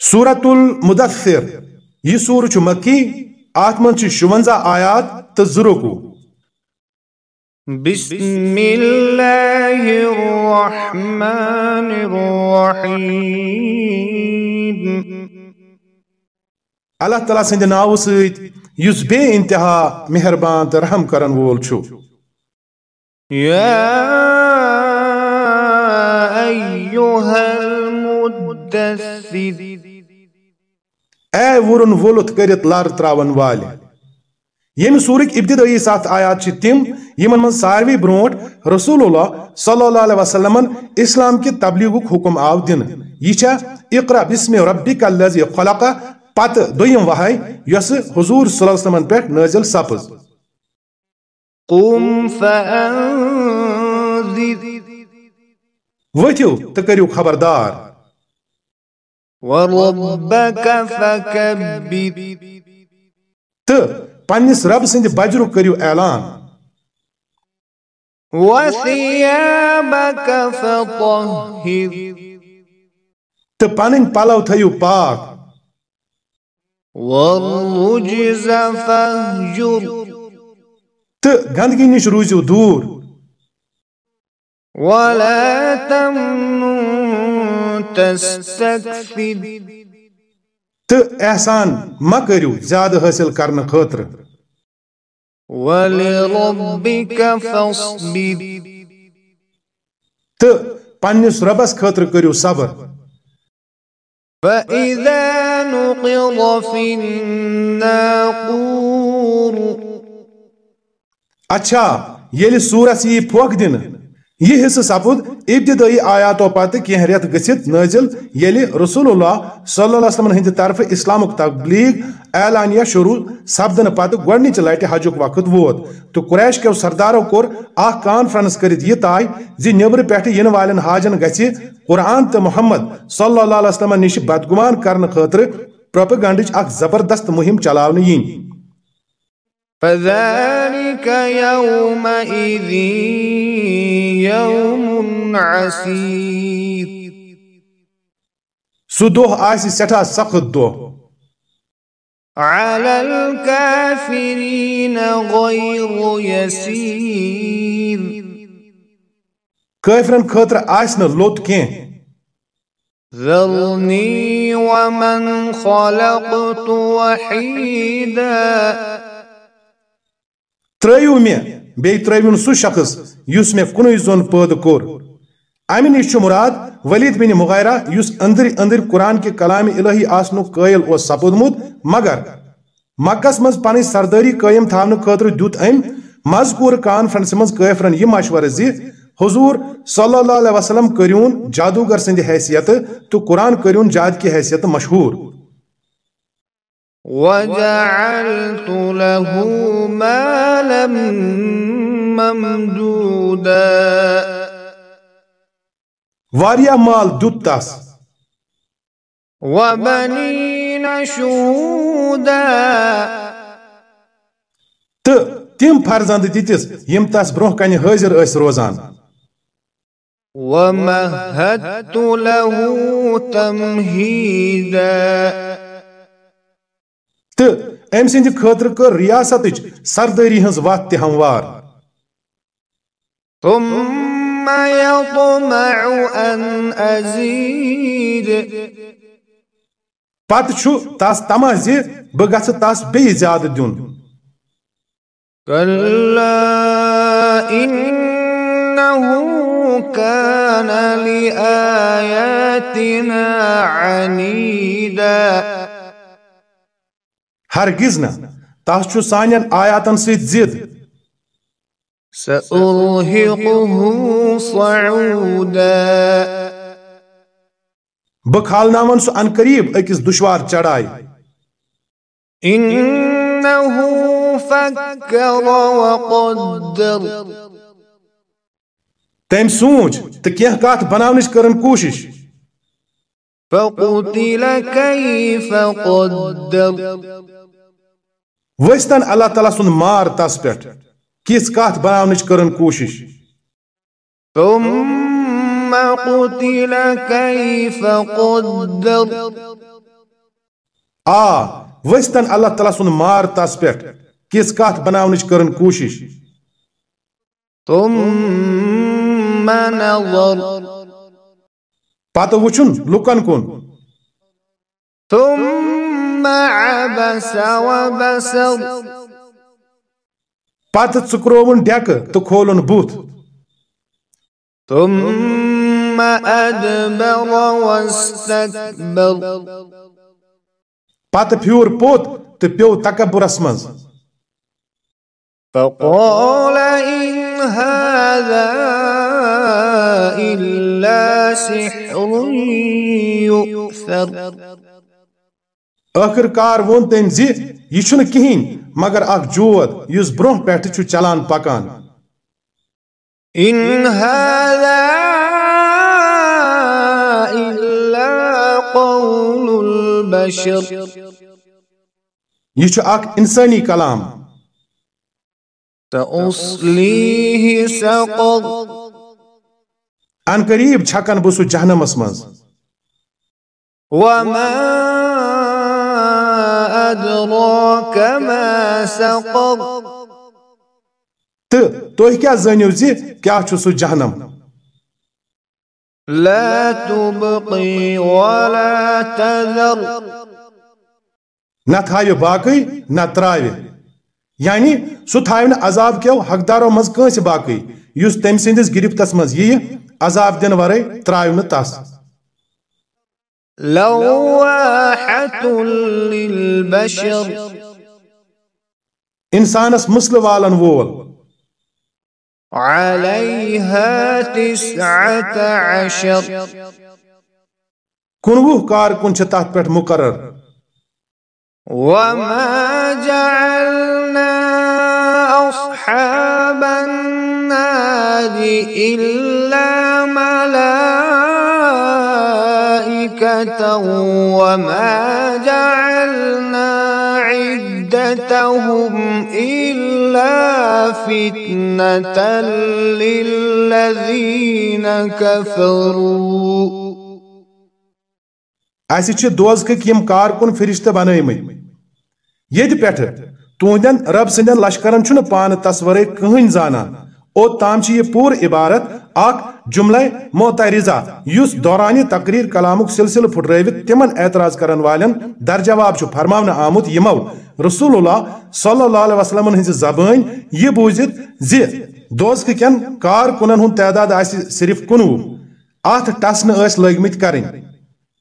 سورت المدثر یہ سور چھ مکی آت من چھ شونزا آیات تزرکو بسم اللہ الرحمن الرحیم۔ اللہ تعالیٰ سند ناو سید یس بے انتہا مہربان تو رحم کرن وول چھو یا ایوہا المدثر۔ اے ورن ولت کرت لار تراون وال یم سورک ابتدائی سات آیات چھ تم یمن من ساروی بروٹ رسول اللہ صلی اللہ علیہ وسلم اسلام کی تبلیغ حکم آو دن یہ چھا اقرا بسم ربک الذی خلق۔ پت دویم وحی یس حضور صلی اللہ علیہ وسلم پیٹ نازل سپز۔ قم فانذر وتھیو تکریو خبردار۔ تو پنس رب سند بجرو کریو اعلان. تو پنن پلو تھیو پاک. تو گندگی نش روزیو دور. ولا تمنن تستكثر تو احسان ما کریو زیادہ حاصل کرنے خاطر ولربك فاصبر۔ تو پنس ربس خاطر کریو صبر۔ فإذا نقر في الناقور۔ اچھا یل سورس یہ پھوک دن یہ حصہ سپد ابتدائی آیاتو پتہ کی ریت گژھت نازل یل رسول اللہ صلی اللہ علیہ وسلم ہند طرف اسلامک تبلیغ اعلانیہ شروع سپدن پتہ گۄڈنچ لٹہ حجک وقت ووت۔ تو قریش کیو سردارو کور اخ کانفرنس کرت یہ طے زِ نیبر پٮ۪ٹھ ین والٮ۪ن حاجن گژھِ قرآن تہٕ محمد صلی اللہ علیہ وسلم نش بدگمان کرنہٕ خٲطرٕ پروپیگنڈٕچ اکھ زبردست مہم چلاونہٕ یِنۍ فذلك يومئذ يوم عسير. سُہ دۄہ آسہِ سٮ۪ٹھاہ سخت دۄہ على الكافرين غير يسير. کٲفرن خٲطرٕ آسہِ نہٕ لوٚت کینٛہہ ذرني ومن خلقت وحيدا. ترٲیِو مےٚ بیٚیہِ ترٲیوُن سُہ شخص یُس مےٚ کُنُے زوٚن پٲدٕ کوٚر۔ امہِ نِش چھُ مُراد ولید بن مغیرہ یُس أنٛدرۍ أنٛدرۍ قرآن کہِ کلامِ الہی آسنُک قٲیل اوس سپودمُت مگر مکس منٛز پنٕنۍ سردٲری قٲیِم تھاونہٕ خٲطرٕ دیُت أمۍ مذکوٗر کانفرنسہِ منٛز کٲفرن یہِ مشورٕ زِ، حضور صلی اللہ علیہ وسلم کٔرۍوُن جادوگر سٕنٛدِ حیثیتہٕ تہٕ قرآن کٔرۍوُن جاد کہِ حیثیتہٕ مشہوٗر۔ وجعلت له مالا ممدودا. واریاہ مال دیُت تس وبنين شهودا. تہٕ تِم فرزند دِتِس یِم تس برونٛہہ کنہِ حٲضِر ٲسۍ روزان۔ ومهدت له تمهيدا. تہٕ أمۍ سٕنٛدِ خٲطرٕ کٔر ریاستٕچ سردٲری ہٕنٛز وتھ تہِ ہموار۔ ثم يطمع أن أزيد۔ پتہٕ چھُ تس تما زِ بہٕ گژھٕ تس بیٚیہِ زیادٕ إنه كان لآياتنا عنيدا۔ ہرگز نہٕ۔ تس چھُ سانٮ۪ن آیاتن سأرهقه صعودا بہٕ کھالناون سُہ ان قریب أکِس دُشوار وقدر تٔمۍ سوٗنٛچ تہٕ کینٛہہ کتھ بناونٕچ کٔرٕن کوٗشش۔ فقتل كيف قدر ؤستن اللہ تعالیٰ سُنٛد مار تس پٮ۪ٹھ کِژھ کتھ بناونٕچ کٔرٕن کوٗشش۔ ثم قتل كيف قدر آ ؤستن اللہ تعالیٰ سن مار تس پہ کس کت بناونچ کرن کوشش۔ ثم نظر پتہ وچھن لکن کن ثم عبس وبسر۔ پتہ ژکروون ڈیکہ تو کھولن بوتھ۔ ثم أدبر واستكبر۔ پتہ پھیور پوت تو پیو تکبرس مز فقال إن هذا إلا سحر يؤثر. آخر کار وون تم زی یہ چھن کہین مگر اخ جود یس برونہ پٮ۪ٹھ چھُ چلان پکان. إن هذا إلا قول البشر. یہ چھُ اخ انسانی کلام۔ سأصليه سقر. ان قریب چھکن بہ سہ جہنمس مز وما أدراك ما سقر. تو تُہۍ کیٛاہ زٲنِو زِ کیٛاہ چھُ سُہ جہنم؟ لا تبقي ولا تذر. نہ تھاوِ باقٕے نہ ترٛاوِ یعنی سُہ تھاوِ نہٕ عذاب کیو حقدارو منٛز کٲنٛسہِ باقٕے یُس تٔمۍ سٕنٛدِس گِرفتس منٛز یِیہِ عذاب دِنہٕ ورٲے ترٛاوِ نہٕ تس لواحة للبشر۔ انسانس مسلہٕ والن وول۔ عليها تسعة عشر۔ کُنوُہ کارکُن چھِ تتھ پٮ۪ٹھ مُقرر۔ وما جعلنا أصحاب النار النار إلا ملائكة وما جعلنا عدتهم إلا فتنة للذين كفروا۔ اسہِ چھِ دوزکٕکۍ یِم کارکُن فرشتہٕ بنٲومٕتۍ ییٚتہِ پٮ۪ٹھٕ تُہنٛدٮ۪ن رب سٕنٛدٮ۪ن لشکرن چھُنہٕ پانہٕ تس ورٲے کٕہٕنۍ زانان۔ اوٚتام چھِ یہِ پوٗرٕ عبارت اکھ جملے معترضہ، یُس دورانہِ تقریر کلامُک سلسلہٕ پھُٹرٲوِتھ تِمن اعتراض کرن والٮ۪ن درجواب چھُ فرماونہٕ آمُت یِمو رسول اللہ صلی اللہ علیہ وسلم وسلمن ہٕنٛزِ زبٲنۍ یہِ بوٗزِتھ زِ دوزکٕکٮ۪ن کارکُنن ہُنٛد تعداد آسہِ صرف کُنوُہ، اتھ ٹسنہٕ ٲسۍ لٲگمٕتۍ کرٕنۍ۔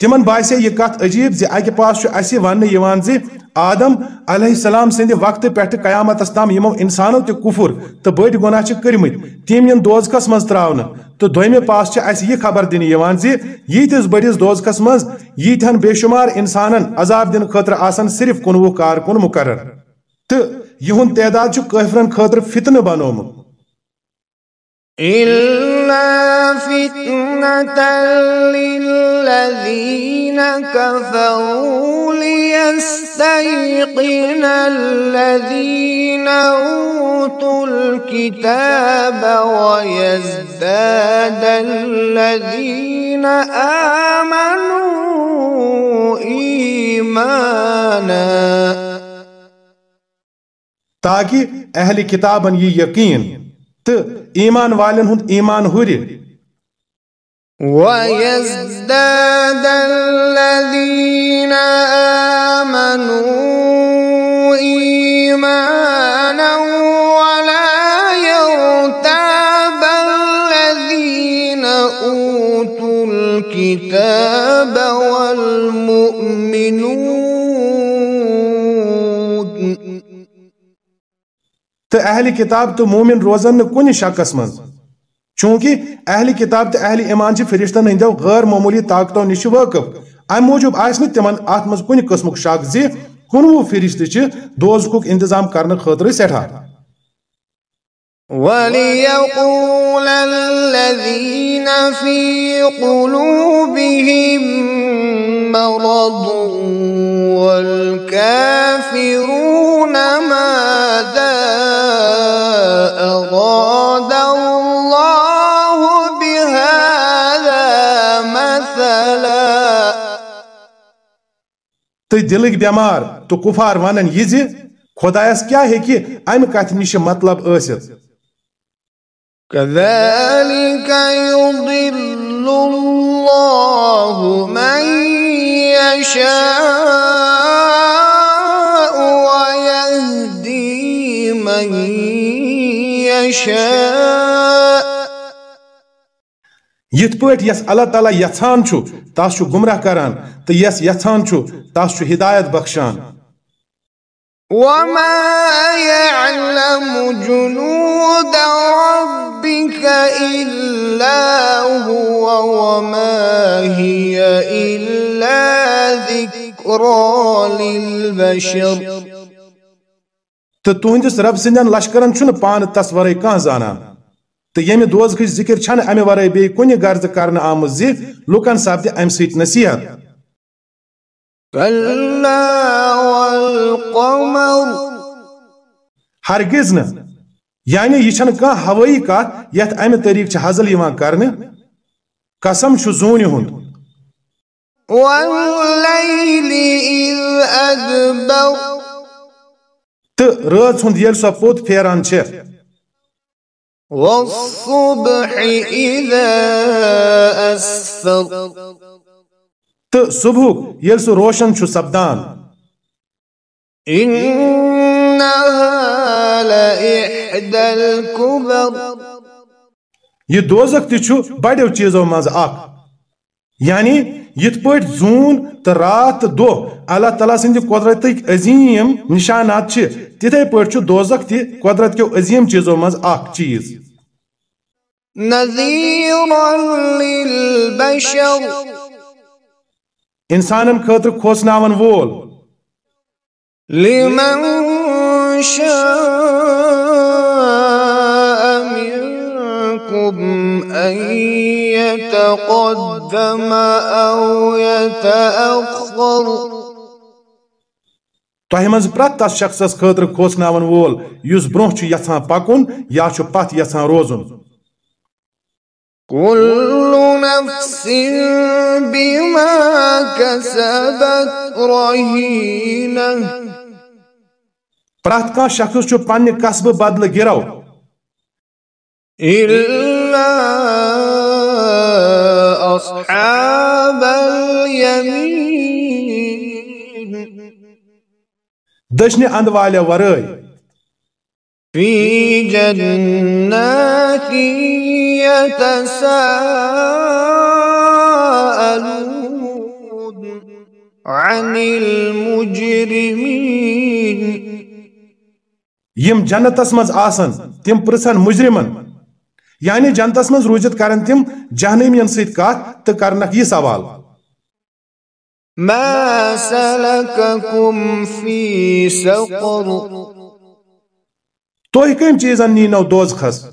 تمن باسے یہ کت عجیب زِ اکہ پاس چھُ اسی وننہٕ یِوان زِ آدم علیہ السلام سٕنٛدِ وقت پہ قیامت تام یمو انسانو تہ کفر تو بڑ گناہ چھِ تم ان یِن دوزکس منٛز تراونہٕ۔ تہٕ پاس اس یہ خبر دن یِوان بڑس ییٖتِس بٔڑِس دوزکس بے شمار انسانن عذاب دن خاطر آسن صرف کنوہ کارکن مقرر۔ تو یِہُنٛد تعداد قفرن خاطر فتنہ بنوت إلا فتنة للذين كفروا ليستيقن الذين أوتوا الكتاب ويزداد الذين آمنوا إيمانا تاکہ کتابن یہ یقین تہٕ ایمان والٮ۪ن ہُنٛد ایمان ہُرِ ويزداد الذين آمنوا إيمانا ولا يرتاب الذين أوتوا الكتاب والمؤمنون تہٕ اہل کتاب تہٕ مومن روزن نہٕ کُنہِ شکس منٛز چونکہ اہل کتاب تہٕ اہل ایمان چھِ فرشتن ہٕنٛدیو غٲر معموٗلی طاقتو نِش چھِ وٲقف امہِ موٗجوٗب آسہِ نہٕ تِمن اتھ منٛز کُنہِ شک زِ کُنوُہ فرشتہٕ چھِ دوزکُک انتظام کرنہٕ خٲطرٕ سٮ۪ٹھاہ وليقول الذين في قلوبهم مرض والكافرون تو دلک بیمار تو کفار ونن یہ زی خدایس کیا ہے کہ ام کت نش مطلب ٲسِتھ؟ كذلك يضل الله من يشاء ويهدي من يشاء یت پٲٹھۍ یس اللہ تعالیٰ چھُ تس گمراہ کران تہٕ یس یژھان چھُ تس ہدایت بخشان۔ وما يعلم جنود ربك إلا هو وما هي إلا ذكرى للبشر۔ تہٕ تُہنٛدِس رب سٕنٛدٮ۪ن لشکرن چھُنہٕ پانہٕ تس ورٲے کانٛہہ زانان۔ تہٕ ییٚمہِ دوزخٕچ ذِکر چھنہٕ امہِ ورٲے بیٚیہِ کُنہِ غرضہٕ کرنہٕ آمٕژ زِ لُکن سپدِ امہِ سۭتۍ نصیحت ہرگز نہٕ یعنی یہِ چھنہٕ کانٛہہ ہوٲیی کتھ یتھ امہِ طریٖقہٕ چھِ یِوان کرنہٕ قسم چھُ زوٗنہِ ہُنٛد والليل إذ أدبر تہٕ رٲژ ہُنٛد ییٚلہِ سۄ پوٚت پھیران چھےٚ والصبح إذا أسفر. تہٕ صبحُک ییٚلہِ سُہ روشن چھُ سپدان إنها لإحدى الكبر. یہ دوزخ تہِ چھُ بڑیو چیٖزو منٛز اکھ یعنی یِتھ پٲٹھۍ زوٗن تہٕ رات تہٕ دۄہ اللہ تعالیٰ سٕنٛدِ قۄدرتٕکۍ عظیٖم نشانات چھِ، تِتھے پٲٹھۍ چھُ دوزخ تہِ قۄدرت کیو عظیٖم چیٖزو منٛز اکھ چیٖز۔ نذيرا للبشر انسانن وول۔ لمن شاء منكم أن يتقدم أو يتأخر تۄہہِ منٛز پرٛٮ۪تھ تس شخصس خٲطرٕ کھوژناون وول یُس برٛونٛہہ چھُ یژھان پکُن یا چھُ پتھ یژھان روزُن۔ كل نفس بما كسبت رهينة پرٛٮ۪تھ کانٛہہ شخص چھُ پننہِ قصبہٕ بدلہٕ گِرو۔ إلا أصحاب اليمين. دٔچھنہِ انٛدٕ والٮ۪و ورٲے في جنات يتساءلون عن المجرمين. یِم جنتس منٛز آسن تِم پرژھن مجرمن یعنی جنتس منٛز روٗزِتھ کرن تِم جہنٔمین سۭتۍ کتھ تہٕ کرنکھ یہِ سوال۔ ما سلككم في سقر؟ تُہۍ کٔمۍ چیٖزن نیٖنو دوزخس؟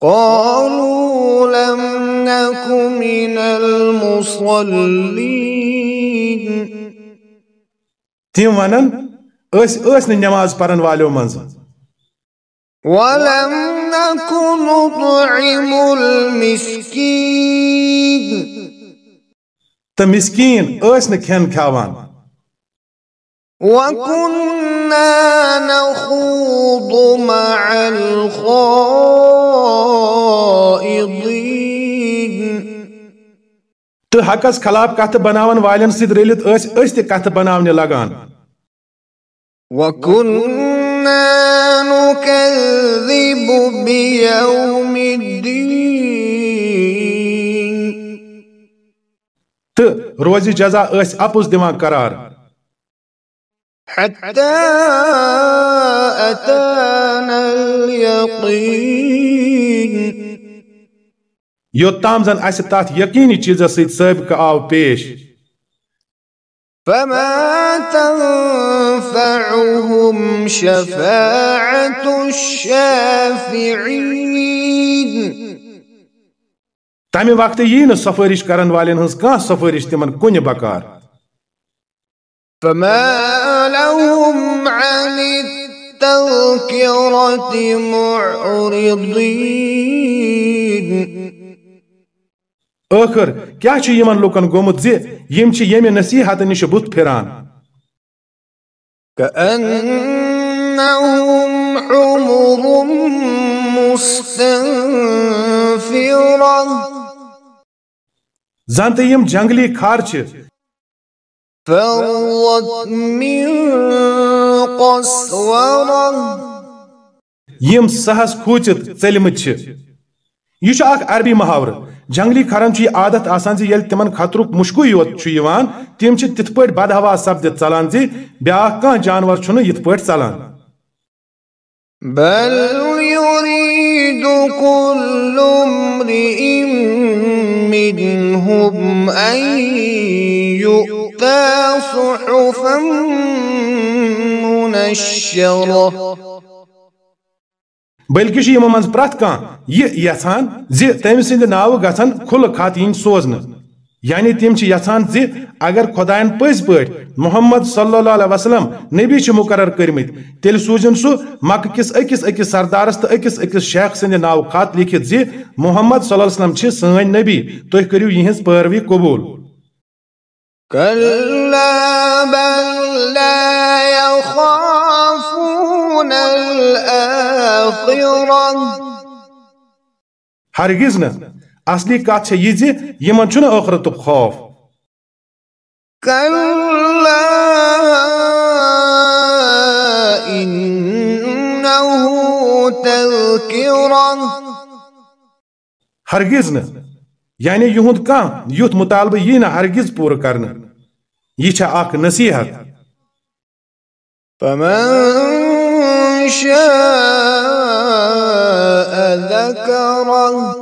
قالوا لم نك من المصلين۔ تِم ونن ٲسۍ نہٕ نٮ۪ماز پرن والیو منٛزٕ۔ ولم نك نطعم المسكين مسکیٖن ٲسۍ نہٕ کھٮ۪ن کھٮ۪وان وكنا نخوض مع الخائضين تہٕ حقس خلاف کتھٕ بناون والٮ۪ن سۭتۍ رٔلِتھ ٲسۍ أسۍ تہِ کتھٕ بناونہِ لگان وكنا نكذب بيوم الدين تہٕ روزِ جزا ٲسۍ اپُز دِوان قرار۔ حتى أتانا اليقين یوٚتام زن اسہِ تتھ یقیٖنی چیٖزس سۭتۍ سٲبقہٕ آو پیش۔ فما تنفعهم شفاعة الشافعين تمہِ وقتہٕ یی نہٕ سفٲرِش کرن والٮ۪ن ہٕنٛز کانٛہہ سفٲرِش تِمن کُنہِ بکار۔ فما لهم عن التذكرة معرضين ٲخر کیا چھ یمن لوکن گومت زِ یم چھ ییٚمہِ نصیحت نش بُتھ پھران زن تہ یم جنگلی کھار چھ یم سہس کھوچت ژلمت چھ یہ چھ اکھ عربی محاورٕ جنگلی کھرن چھ عادت آسان زِ ییٚلہِ تمن خطرک مشکو یوت چھ یوان، تم چھ تتھ پٲٹھۍ بدہوا سپدِتھ ژلان زِ بیاکھ کانٛہہ جانور چھُنہٕ یتھ پٲٹھۍ ژلان۔ بل يريد كل امرئ منهم أن يؤتى صحفا منشرة بلکہ چھ یمو منٛز پرٛٮ۪تھ کانٛہہ یہِ یژھان زِ تٔمۍ سٕنٛدِ ناوٕ گژھن خط یِنۍ سوزنہٕ۔ یعنی تم چھ یژھان زِ اگر خۄدایَن پٔزۍ پٲٹھۍ محمد صلی اللہ علیہ وسلم نبی چھ مقرر کٔرمٕتۍ، تیٚلہِ سوٗزِن سُہ مکہٕ کِس أکِس أکِس سردارس تہٕ أکِس أکِس شیخ سٕنٛدِ ناوٕ خط لیکھِتھ زِ محمد صلی اللہ علیہ وسلم چھِ سٲنۍ نبی، تُہۍ کٔرِو یِہنٛز پیروی قبوٗل۔ كلا بل لا ہرگز نہٕ اصلی کتھ چھےٚ یہِ زِ یِمن چھُنہٕ ٲخرتُک خوف كلا إنه تذكرة. ہرگز نہٕ یعنی یِہُنٛد کانٛہہ یُتھ مطالبہٕ یی نہٕ ہرگز پوٗرٕ کرنہٕ یہِ چھےٚ اکھ نصیحت. فمن شاء ذكره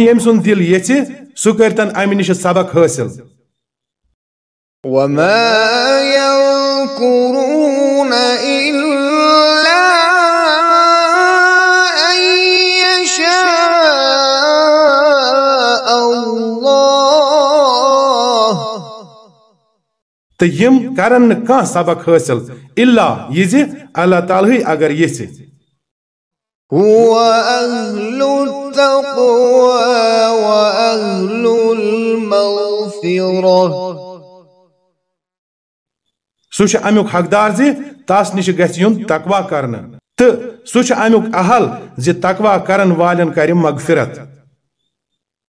ییٚمۍ سُنٛد دِل یژھِ سُہ کٔرتن امہِ نِش سبق حٲصِل۔ وما يذكرون تہٕ یِم کرن کانٛہہ سبق حٲصِل الا یہِ اللہ تعالیٰ اگر یژھِ هو أهل التقوى وأهل المغفرة سُہ چھُ امیُک حقدار زِ تس نِش گژھِ یُن تقوا کرنہٕ تہٕ سُہ چھُ امیُک اہل زِ تقوا کرن والٮ۪ن کرِ مغفرت